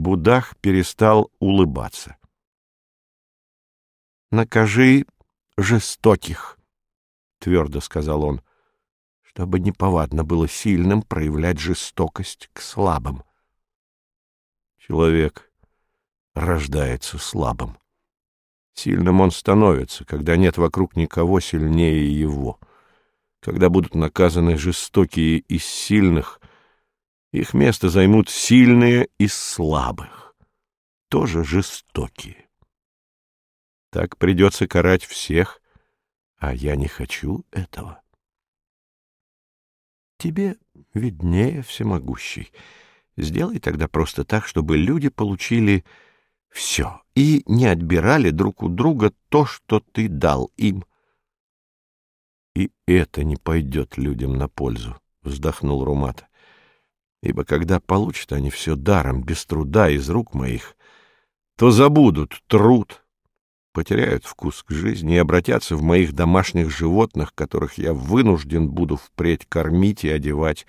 Будах перестал улыбаться. «Накажи жестоких», — твердо сказал он, — «чтобы неповадно было сильным проявлять жестокость к слабым». Человек рождается слабым. Сильным он становится, когда нет вокруг никого сильнее его. Когда будут наказаны жестокие из сильных, их место займут сильные из слабых, тоже жестокие. Так придется карать всех, а я не хочу этого. Тебе виднее, всемогущий. Сделай тогда просто так, чтобы люди получили все и не отбирали друг у друга то, что ты дал им. И это не пойдет людям на пользу, — вздохнул Румата. Ибо когда получат они все даром, без труда из рук моих, то забудут труд, потеряют вкус к жизни и обратятся в моих домашних животных, которых я вынужден буду впредь кормить и одевать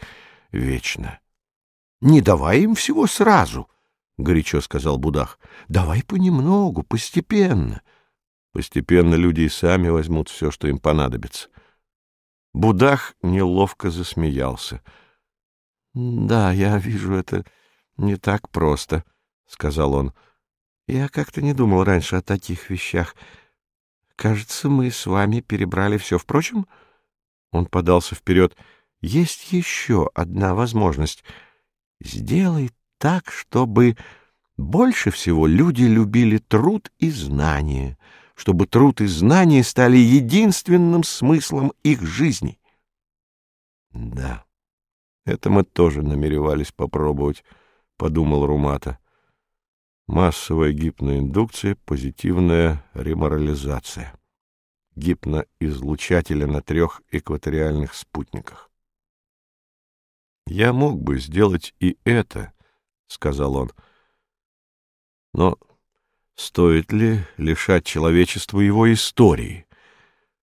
вечно. — Не давай им всего сразу, — горячо сказал Будах. — Давай понемногу, постепенно. Постепенно люди и сами возьмут все, что им понадобится. Будах неловко засмеялся —— Да, я вижу, это не так просто, — сказал он. — Я как-то не думал раньше о таких вещах. Кажется, мы с вами перебрали все. Впрочем, он подался вперед. Есть еще одна возможность. Сделай так, чтобы больше всего люди любили труд и знание, чтобы труд и знание стали единственным смыслом их жизни. Да. Это мы тоже намеревались попробовать, — подумал Румата. Массовая гипноиндукция, позитивная реморализация. Гипноизлучателя на трех экваториальных спутниках. «Я мог бы сделать и это», — сказал он. «Но стоит ли лишать человечества его истории?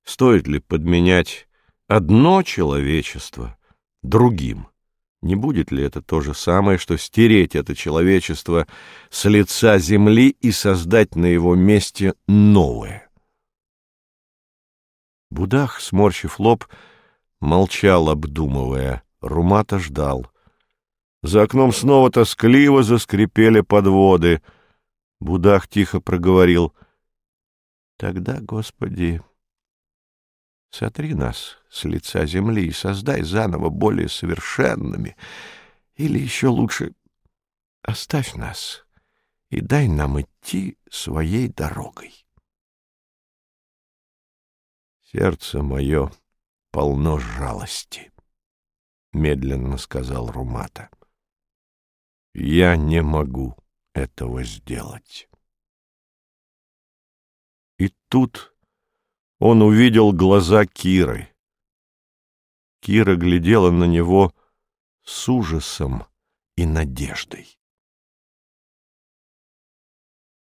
Стоит ли подменять одно человечество другим. Не будет ли это то же самое, что стереть это человечество с лица земли и создать на его месте новое? Будах, сморщив лоб, молчал, обдумывая. Румата ждал. За окном снова тоскливо заскрипели подводы. Будах тихо проговорил. — Тогда, Господи, Сотри нас с лица земли и создай заново более совершенными. Или еще лучше, оставь нас и дай нам идти своей дорогой. Сердце мое полно жалости, — медленно сказал Румата. Я не могу этого сделать. И тут он увидел глаза Киры. Кира глядела на него с ужасом и надеждой.